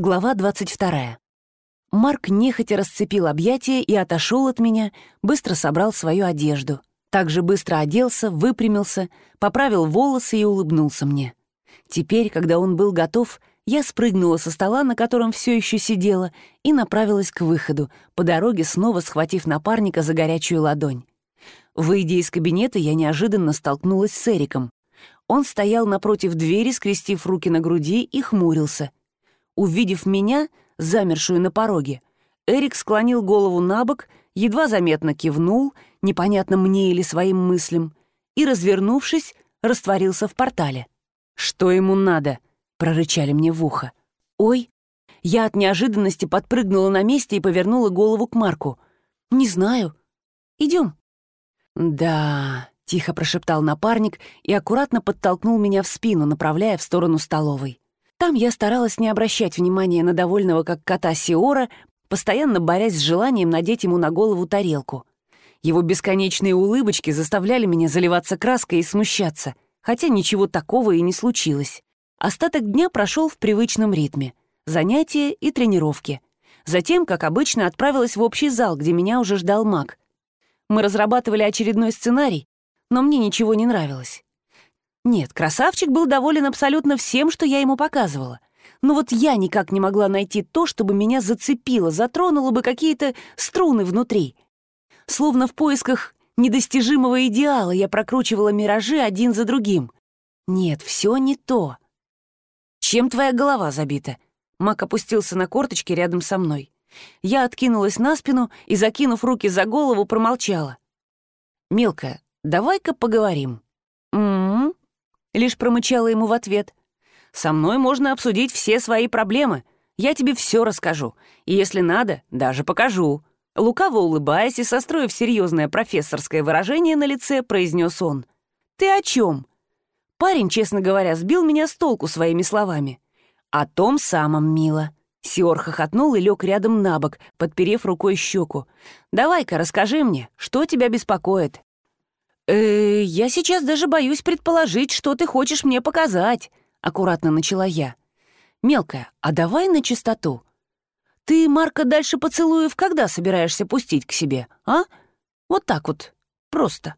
Глава 22. Марк нехотя расцепил объятия и отошел от меня, быстро собрал свою одежду. Также быстро оделся, выпрямился, поправил волосы и улыбнулся мне. Теперь, когда он был готов, я спрыгнула со стола, на котором все еще сидела, и направилась к выходу, по дороге снова схватив напарника за горячую ладонь. Выйдя из кабинета, я неожиданно столкнулась с Эриком. Он стоял напротив двери, скрестив руки на груди и хмурился — Увидев меня, замершую на пороге, Эрик склонил голову на бок, едва заметно кивнул, непонятно мне или своим мыслям, и, развернувшись, растворился в портале. «Что ему надо?» — прорычали мне в ухо. «Ой!» Я от неожиданности подпрыгнула на месте и повернула голову к Марку. «Не знаю. Идем». «Да...» — тихо прошептал напарник и аккуратно подтолкнул меня в спину, направляя в сторону столовой. Там я старалась не обращать внимания на довольного как кота Сиора, постоянно борясь с желанием надеть ему на голову тарелку. Его бесконечные улыбочки заставляли меня заливаться краской и смущаться, хотя ничего такого и не случилось. Остаток дня прошел в привычном ритме. Занятия и тренировки. Затем, как обычно, отправилась в общий зал, где меня уже ждал маг. Мы разрабатывали очередной сценарий, но мне ничего не нравилось. Нет, красавчик был доволен абсолютно всем, что я ему показывала. Но вот я никак не могла найти то, чтобы меня зацепило, затронуло бы какие-то струны внутри. Словно в поисках недостижимого идеала я прокручивала миражи один за другим. Нет, все не то. Чем твоя голова забита? Мак опустился на корточки рядом со мной. Я откинулась на спину и, закинув руки за голову, промолчала. «Мелкая, давай-ка поговорим». Лишь промычала ему в ответ. «Со мной можно обсудить все свои проблемы. Я тебе все расскажу. И если надо, даже покажу». Лукаво улыбаясь и состроив серьезное профессорское выражение на лице, произнес он. «Ты о чем?» Парень, честно говоря, сбил меня с толку своими словами. «О том самом, мило». Сиор хохотнул и лег рядом на бок, подперев рукой щеку. «Давай-ка расскажи мне, что тебя беспокоит?» «Э, я сейчас даже боюсь предположить, что ты хочешь мне показать», — аккуратно начала я. «Мелкая, а давай на чистоту. Ты, Марка, дальше поцелуев когда собираешься пустить к себе, а? Вот так вот, просто».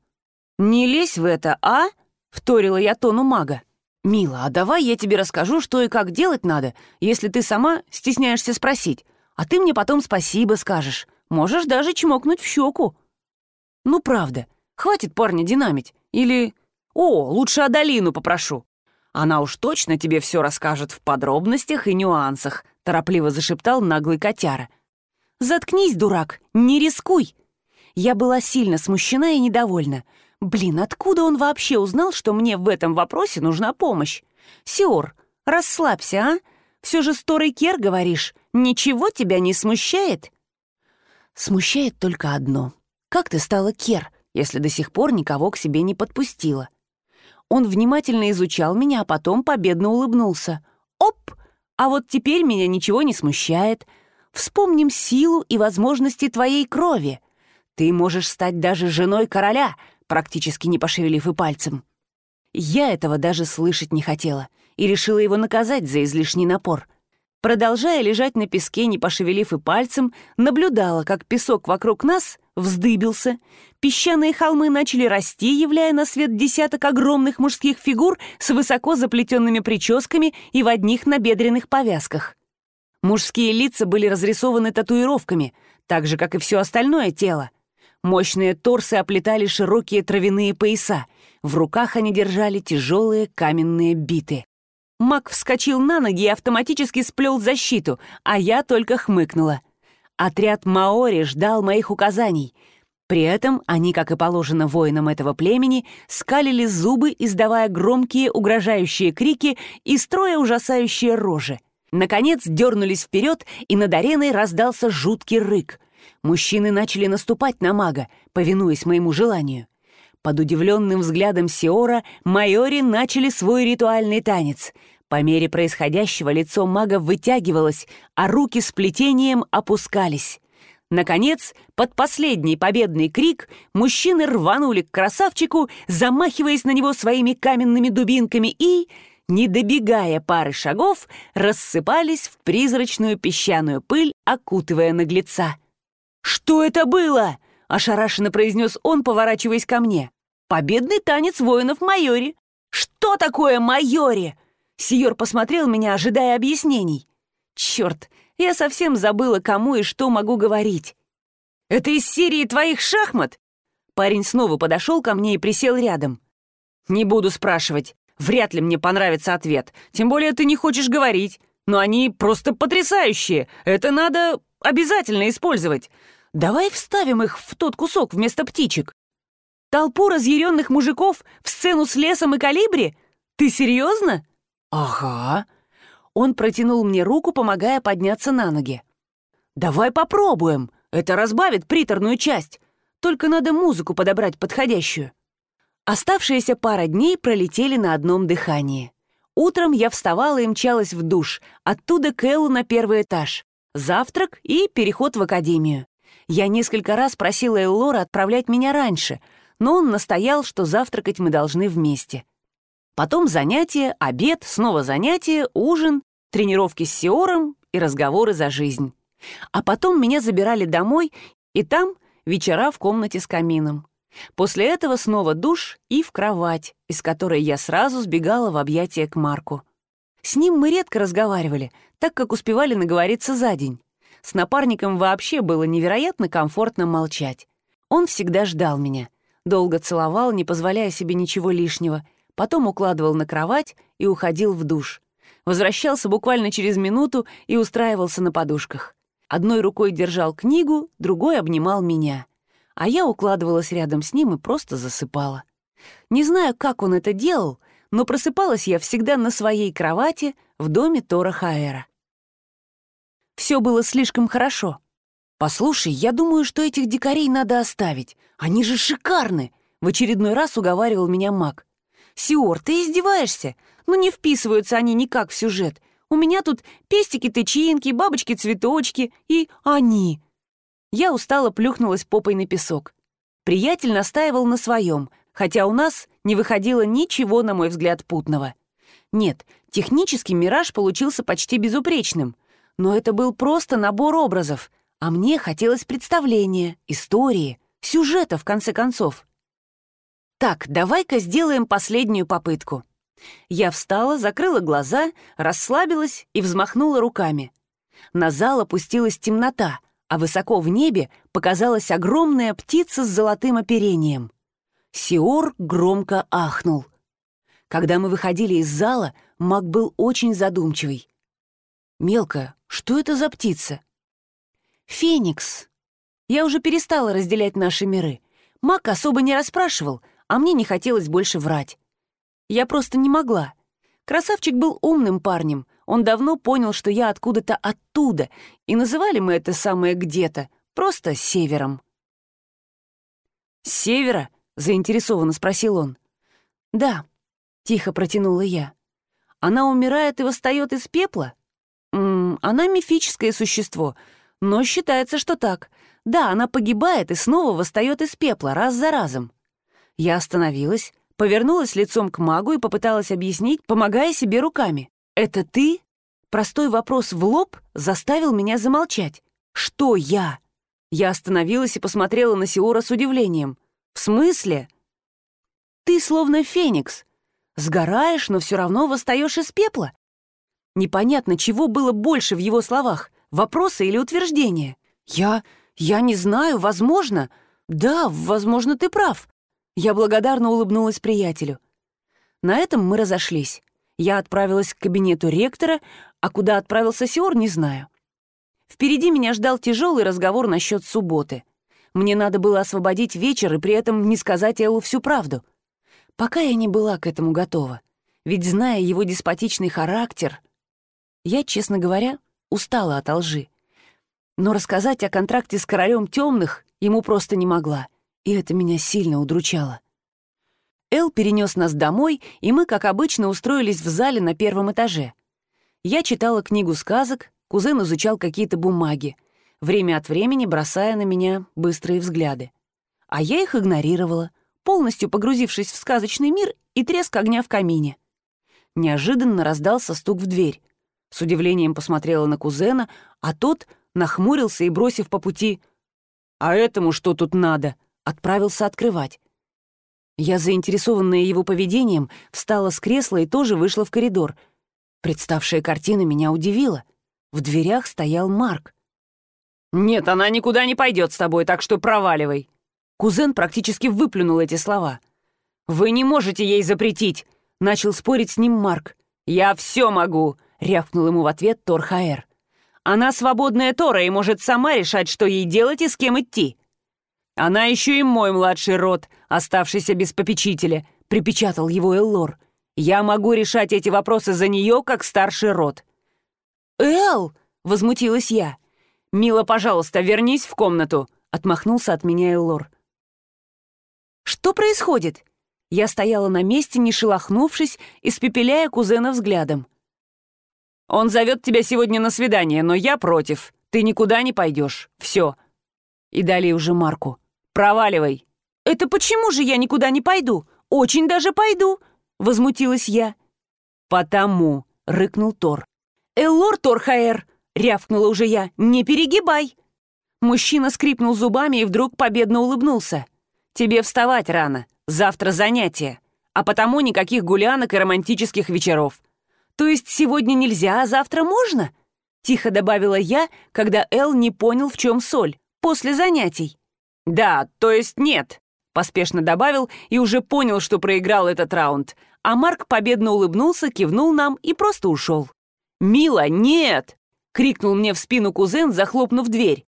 «Не лезь в это, а?» — вторила я тону мага. «Мила, а давай я тебе расскажу, что и как делать надо, если ты сама стесняешься спросить, а ты мне потом спасибо скажешь. Можешь даже чмокнуть в щеку». «Ну, правда». Хватит парня динамить. Или... О, лучше Адалину попрошу. Она уж точно тебе все расскажет в подробностях и нюансах», — торопливо зашептал наглый котяра. «Заткнись, дурак, не рискуй!» Я была сильно смущена и недовольна. Блин, откуда он вообще узнал, что мне в этом вопросе нужна помощь? Сиор, расслабься, а? Все же сторый кер, говоришь, ничего тебя не смущает? Смущает только одно. Как ты стала кер? Если до сих пор никого к себе не подпустила. Он внимательно изучал меня, а потом победно улыбнулся. «Оп! А вот теперь меня ничего не смущает. Вспомним силу и возможности твоей крови. Ты можешь стать даже женой короля», практически не пошевелив и пальцем. Я этого даже слышать не хотела и решила его наказать за излишний напор. Продолжая лежать на песке, не пошевелив и пальцем, наблюдала, как песок вокруг нас вздыбился, песчаные холмы начали расти, являя на свет десяток огромных мужских фигур с высоко заплетенными прическами и в одних набедренных повязках. Мужские лица были разрисованы татуировками, так же, как и все остальное тело. Мощные торсы оплетали широкие травяные пояса, в руках они держали тяжелые каменные биты. Мак вскочил на ноги и автоматически сплел защиту, а я только хмыкнула. Отряд Маори ждал моих указаний. При этом они, как и положено воинам этого племени, скалили зубы, издавая громкие угрожающие крики и строя ужасающие рожи. Наконец дернулись вперед, и над ареной раздался жуткий рык. Мужчины начали наступать на мага, повинуясь моему желанию. Под удивленным взглядом Сиора майори начали свой ритуальный танец. По мере происходящего лицо мага вытягивалось, а руки с плетением опускались. Наконец, под последний победный крик мужчины рванули к красавчику, замахиваясь на него своими каменными дубинками и... не добегая пары шагов, рассыпались в призрачную песчаную пыль, окутывая наглеца. «Что это было?» — ошарашенно произнес он, поворачиваясь ко мне. «Победный танец воинов майори». «Что такое майори?» Сиор посмотрел меня, ожидая объяснений. «Черт, я совсем забыла, кому и что могу говорить». «Это из серии твоих шахмат?» Парень снова подошел ко мне и присел рядом. «Не буду спрашивать. Вряд ли мне понравится ответ. Тем более ты не хочешь говорить. Но они просто потрясающие. Это надо обязательно использовать. Давай вставим их в тот кусок вместо птичек. Толпу разъяренных мужиков в сцену с лесом и калибри? Ты серьезно? Ага. Он протянул мне руку, помогая подняться на ноги. Давай попробуем. Это разбавит приторную часть. Только надо музыку подобрать подходящую. Оставшиеся пара дней пролетели на одном дыхании. Утром я вставала и мчалась в душ, оттуда к Эллу на первый этаж. Завтрак и переход в академию. Я несколько раз просила Эллора отправлять меня раньше, но он настоял, что завтракать мы должны вместе. Потом занятия, обед, снова занятия, ужин, тренировки с Сиором и разговоры за жизнь. А потом меня забирали домой, и там вечера в комнате с камином. После этого снова душ и в кровать, из которой я сразу сбегала в объятия к Марку. С ним мы редко разговаривали, так как успевали наговориться за день. С напарником вообще было невероятно комфортно молчать. Он всегда ждал меня. Долго целовал, не позволяя себе ничего лишнего. Потом укладывал на кровать и уходил в душ. Возвращался буквально через минуту и устраивался на подушках. Одной рукой держал книгу, другой обнимал меня. А я укладывалась рядом с ним и просто засыпала. Не знаю, как он это делал, но просыпалась я всегда на своей кровати в доме Тора Хаэра. Все было слишком хорошо. «Послушай, я думаю, что этих дикарей надо оставить. Они же шикарны!» — в очередной раз уговаривал меня маг. «Сиор, ты издеваешься? Ну не вписываются они никак в сюжет. У меня тут пестики-тычинки, бабочки-цветочки и они. Я устало плюхнулась попой на песок. Приятель настаивал на своем, хотя у нас не выходило ничего, на мой взгляд, путного. Нет, технически «Мираж» получился почти безупречным, но это был просто набор образов, а мне хотелось представления, истории, сюжета, в конце концов. Так, давай-ка сделаем последнюю попытку. Я встала, закрыла глаза, расслабилась и взмахнула руками. На зал опустилась темнота, а высоко в небе показалась огромная птица с золотым оперением. Сиор громко ахнул. Когда мы выходили из зала, маг был очень задумчивый. «Мелко, что это за птица?» «Феникс. Я уже перестала разделять наши миры. Маг особо не расспрашивал, а мне не хотелось больше врать. Я просто не могла. Красавчик был умным парнем. Он давно понял, что я откуда-то оттуда, и называли мы это самое где-то просто севером. «С севера?» — заинтересованно спросил он. «Да», — тихо протянула я. «Она умирает и восстает из пепла?» «Она мифическое существо, но считается, что так. Да, она погибает и снова восстает из пепла раз за разом». Я остановилась, Повернулась лицом к магу и попыталась объяснить, помогая себе руками. «Это ты?» Простой вопрос в лоб заставил меня замолчать. «Что я?» Я остановилась и посмотрела на Сиора с удивлением. «В смысле?» «Ты словно феникс. Сгораешь, но все равно восстаешь из пепла». Непонятно, чего было больше в его словах, вопроса или утверждения. «Я... я не знаю, возможно. Да, возможно, ты прав. Я благодарно улыбнулась приятелю. На этом мы разошлись. Я отправилась к кабинету ректора, а куда отправился Сиор, не знаю. Впереди меня ждал тяжелый разговор насчет субботы. Мне надо было освободить вечер и при этом не сказать Эллу всю правду. Пока я не была к этому готова. Ведь, зная его деспотичный характер, я, честно говоря, устала от лжи. Но рассказать о контракте с королем темных ему просто не могла — и это меня сильно удручало. Эл перенес нас домой, и мы, как обычно, устроились в зале на первом этаже. Я читала книгу сказок, кузен изучал какие-то бумаги, время от времени бросая на меня быстрые взгляды. А я их игнорировала, полностью погрузившись в сказочный мир и треск огня в камине. Неожиданно раздался стук в дверь. С удивлением посмотрела на кузена, а тот нахмурился и, бросив по пути «А этому что тут надо?» отправился открывать. Я, заинтересованная его поведением, встала с кресла и тоже вышла в коридор. Представшая картина меня удивила. В дверях стоял Марк. «Нет, она никуда не пойдет с тобой, так что проваливай». Кузен практически выплюнул эти слова. «Вы не можете ей запретить», — начал спорить с ним Марк. «Я все могу», — рявкнул ему в ответ Тор Хаэр. «Она свободная Тора и может сама решать, что ей делать и с кем идти». «Она еще и мой младший род, оставшийся без попечителя», — припечатал его Эллор. «Я могу решать эти вопросы за нее, как старший род». «Эл!» — возмутилась я. «Мила, пожалуйста, вернись в комнату», — отмахнулся от меня Эллор. «Что происходит?» Я стояла на месте, не шелохнувшись, испепеляя кузена взглядом. «Он зовет тебя сегодня на свидание, но я против. Ты никуда не пойдешь. Все». И далее уже Марку. «Проваливай». «Это почему же я никуда не пойду? Очень даже пойду», — возмутилась я. «Потому», — рыкнул Тор. «Эллор Торхаэр», — рявкнула уже я, — «не перегибай». Мужчина скрипнул зубами и вдруг победно улыбнулся. «Тебе вставать рано. Завтра занятие. А потому никаких гулянок и романтических вечеров. То есть сегодня нельзя, а завтра можно?» Тихо добавила я, когда Эл не понял, в чем соль. После занятий. «Да, то есть нет», — поспешно добавил и уже понял, что проиграл этот раунд. А Марк победно улыбнулся, кивнул нам и просто ушел. «Мила, нет!» — крикнул мне в спину кузен, захлопнув дверь.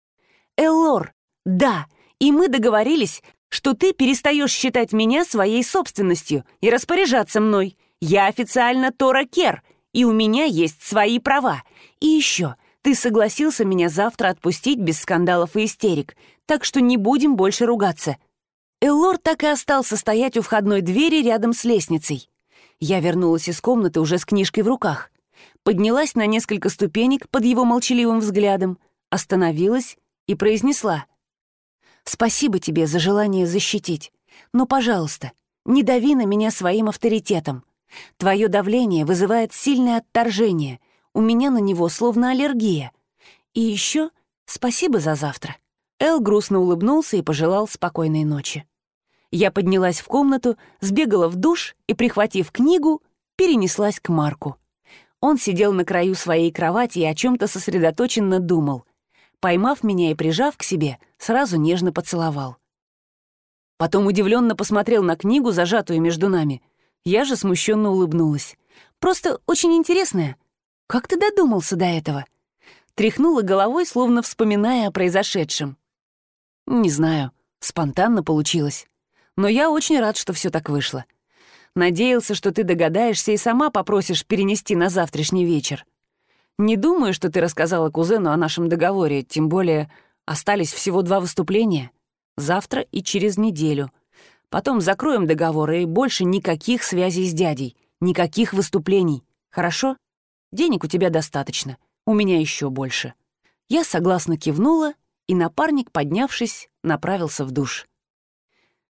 «Эллор, да, и мы договорились, что ты перестаешь считать меня своей собственностью и распоряжаться мной. Я официально Тора Кер, и у меня есть свои права. И еще, ты согласился меня завтра отпустить без скандалов и истерик, так что не будем больше ругаться». Эллор так и остался стоять у входной двери рядом с лестницей. Я вернулась из комнаты уже с книжкой в руках. Поднялась на несколько ступенек под его молчаливым взглядом, остановилась и произнесла. «Спасибо тебе за желание защитить, но, пожалуйста, не дави на меня своим авторитетом. Твое давление вызывает сильное отторжение, у меня на него словно аллергия. И еще спасибо за завтра». Эл грустно улыбнулся и пожелал спокойной ночи. Я поднялась в комнату, сбегала в душ и, прихватив книгу, перенеслась к Марку. Он сидел на краю своей кровати и о чем-то сосредоточенно думал. Поймав меня и прижав к себе, сразу нежно поцеловал. Потом удивленно посмотрел на книгу, зажатую между нами. Я же смущенно улыбнулась. «Просто очень интересная. Как ты додумался до этого?» Тряхнула головой, словно вспоминая о произошедшем. Не знаю, спонтанно получилось. Но я очень рад, что все так вышло. Надеялся, что ты догадаешься и сама попросишь перенести на завтрашний вечер. Не думаю, что ты рассказала кузену о нашем договоре, тем более остались всего два выступления. Завтра и через неделю. Потом закроем договор и больше никаких связей с дядей, никаких выступлений. Хорошо? Денег у тебя достаточно, у меня еще больше. Я согласно кивнула и напарник, поднявшись, направился в душ.